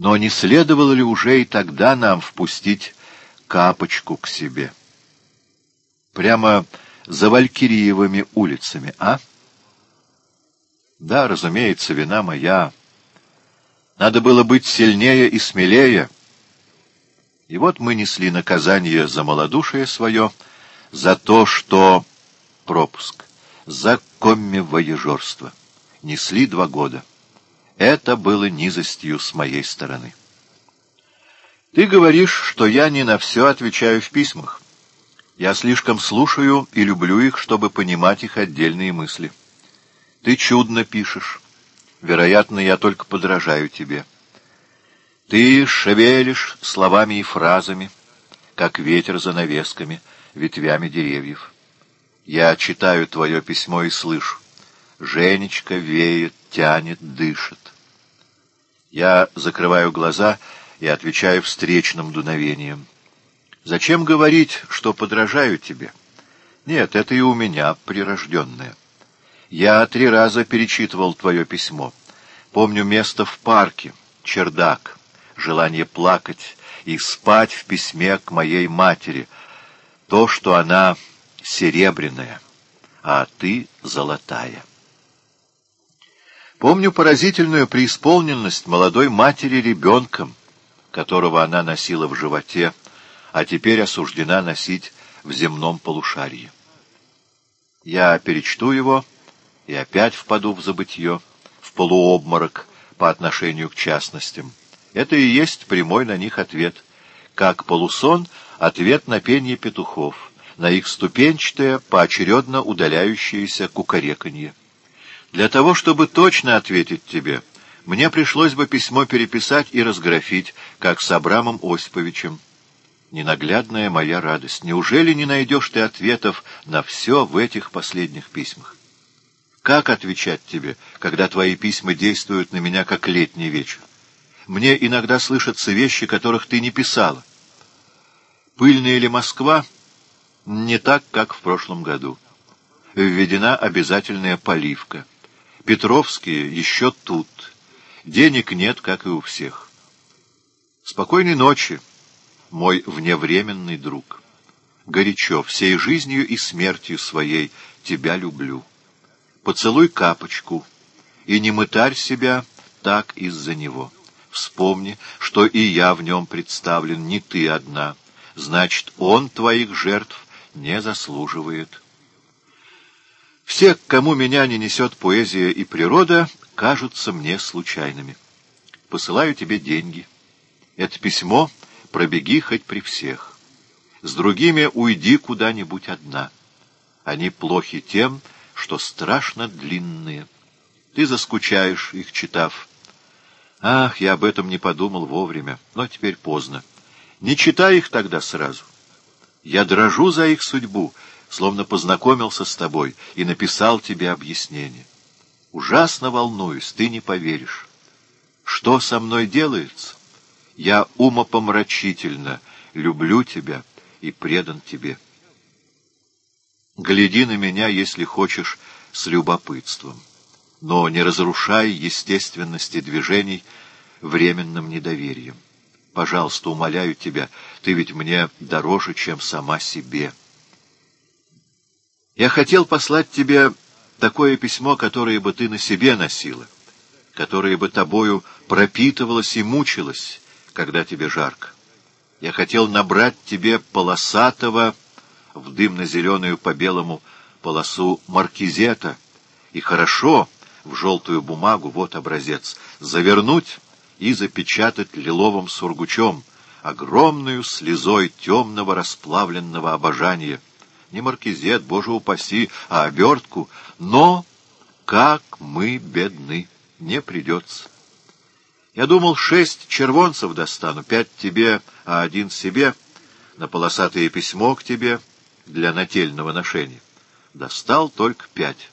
Но не следовало ли уже и тогда нам впустить капочку к себе? Прямо за Валькириевыми улицами, а? Да, разумеется, вина моя. Надо было быть сильнее и смелее. И вот мы несли наказание за малодушие свое, за то, что... Пропуск. За коммивоежорство. Несли два года. Это было низостью с моей стороны. Ты говоришь, что я не на все отвечаю в письмах. Я слишком слушаю и люблю их, чтобы понимать их отдельные мысли. Ты чудно пишешь. Вероятно, я только подражаю тебе. Ты шевелишь словами и фразами, как ветер за навесками, ветвями деревьев. Я читаю твое письмо и слышу. Женечка веет, тянет, дышит. Я закрываю глаза и отвечаю встречным дуновением. Зачем говорить, что подражаю тебе? Нет, это и у меня прирожденное. Я три раза перечитывал твое письмо. Помню место в парке, чердак, желание плакать и спать в письме к моей матери. То, что она серебряная, а ты золотая. Помню поразительную преисполненность молодой матери ребенком, которого она носила в животе, а теперь осуждена носить в земном полушарии. Я перечту его и опять впаду в забытье, в полуобморок по отношению к частностям. Это и есть прямой на них ответ. Как полусон — ответ на пение петухов, на их ступенчатое, поочередно удаляющееся кукареканье. Для того, чтобы точно ответить тебе, мне пришлось бы письмо переписать и разграфить, как с Абрамом Осиповичем ненаглядная моя радость, неужели не найдешь ты ответов на все в этих последних письмах? Как отвечать тебе, когда твои письма действуют на меня, как летний вечер? Мне иногда слышатся вещи, которых ты не писала. Пыльная ли Москва? Не так, как в прошлом году. Введена обязательная поливка. Петровские еще тут. Денег нет, как и у всех. Спокойной ночи мой вневременный друг. Горячо, всей жизнью и смертью своей тебя люблю. Поцелуй капочку, и не мытарь себя так из-за него. Вспомни, что и я в нем представлен, не ты одна. Значит, он твоих жертв не заслуживает. Все, к кому меня не несет поэзия и природа, кажутся мне случайными. Посылаю тебе деньги. Это письмо пробеги хоть при всех. С другими уйди куда-нибудь одна. Они плохи тем, что страшно длинные. Ты заскучаешь, их читав. Ах, я об этом не подумал вовремя, но теперь поздно. Не читай их тогда сразу. Я дрожу за их судьбу, словно познакомился с тобой и написал тебе объяснение. Ужасно волнуюсь, ты не поверишь. Что со мной делается? Я умопомрачительно люблю тебя и предан тебе. Гляди на меня, если хочешь, с любопытством, но не разрушай естественности движений временным недоверием. Пожалуйста, умоляю тебя, ты ведь мне дороже, чем сама себе. Я хотел послать тебе такое письмо, которое бы ты на себе носила, которое бы тобою пропитывалось и мучилось, когда тебе жарко. Я хотел набрать тебе полосатого в дымно-зеленую по белому полосу маркизета, и хорошо в желтую бумагу, вот образец, завернуть и запечатать лиловым сургучом, огромную слезой темного расплавленного обожания. Не маркизет, боже упаси, а обертку, но как мы бедны, не придется. Я думал, шесть червонцев достану, пять тебе, а один себе, на полосатое письмо к тебе для нательного ношения. Достал только пять.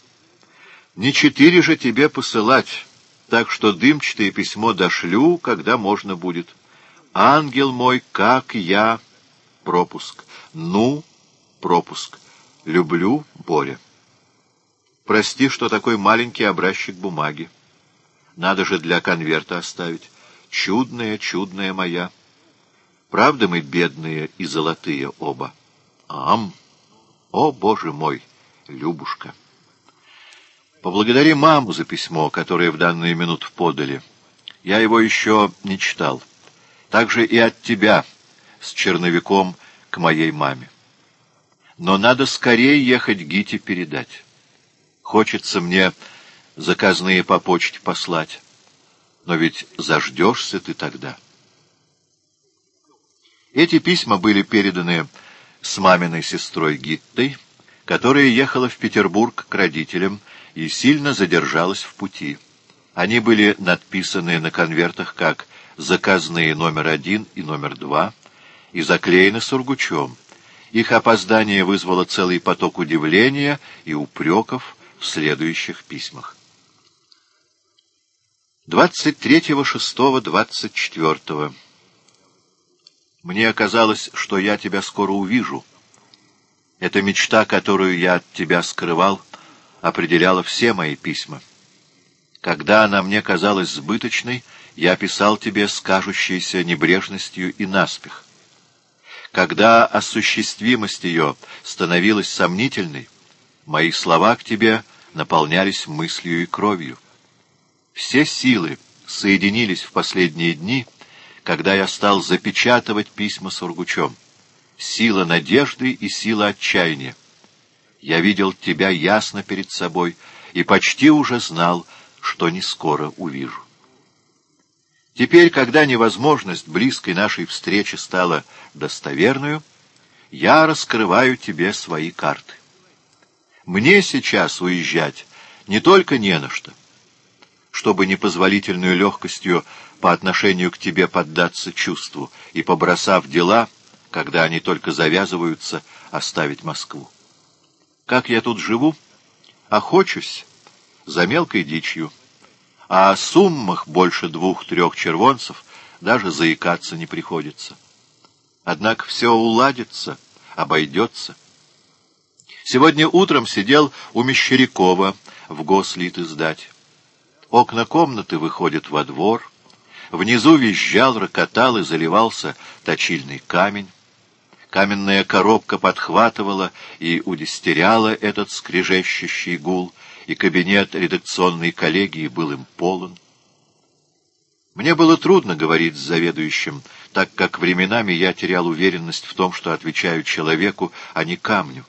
Не четыре же тебе посылать, так что дымчатое письмо дошлю, когда можно будет. Ангел мой, как я... Пропуск. Ну, пропуск. Люблю, Боря. Прости, что такой маленький образчик бумаги. Надо же для конверта оставить. чудная, чудная моя. Правда, мы бедные и золотые оба. Ам! О, Боже мой, Любушка! Поблагодари маму за письмо, которое в данную минуту подали. Я его еще не читал. Также и от тебя с черновиком к моей маме. Но надо скорее ехать Гите передать. Хочется мне заказные по почте послать. Но ведь заждешься ты тогда. Эти письма были переданы с маминой сестрой Гиттой, которая ехала в Петербург к родителям и сильно задержалась в пути. Они были надписаны на конвертах как «заказные номер один» и «номер два» и заклеены сургучом. Их опоздание вызвало целый поток удивления и упреков в следующих письмах. 23.06.24. Мне казалось, что я тебя скоро увижу. Эта мечта, которую я от тебя скрывал, определяла все мои письма. Когда она мне казалась сбыточной, я писал тебе с кажущейся небрежностью и наспех. Когда осуществимость ее становилась сомнительной, мои слова к тебе наполнялись мыслью и кровью. Все силы соединились в последние дни, когда я стал запечатывать письма с Ургучом. Сила надежды и сила отчаяния. Я видел тебя ясно перед собой и почти уже знал, что не скоро увижу. Теперь, когда невозможность близкой нашей встречи стала достоверную, я раскрываю тебе свои карты. Мне сейчас уезжать не только не на что, чтобы непозволительную легкостью по отношению к тебе поддаться чувству и, побросав дела, когда они только завязываются, оставить Москву. Как я тут живу? Охочусь за мелкой дичью. А о суммах больше двух-трех червонцев даже заикаться не приходится. Однако все уладится, обойдется. Сегодня утром сидел у Мещерякова в гослит издать. Окна комнаты выходят во двор. Внизу визжал, рокотал и заливался точильный камень. Каменная коробка подхватывала и удистеряла этот скрежещущий гул, и кабинет редакционной коллегии был им полон. Мне было трудно говорить с заведующим, так как временами я терял уверенность в том, что отвечаю человеку, а не камню.